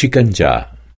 shikanja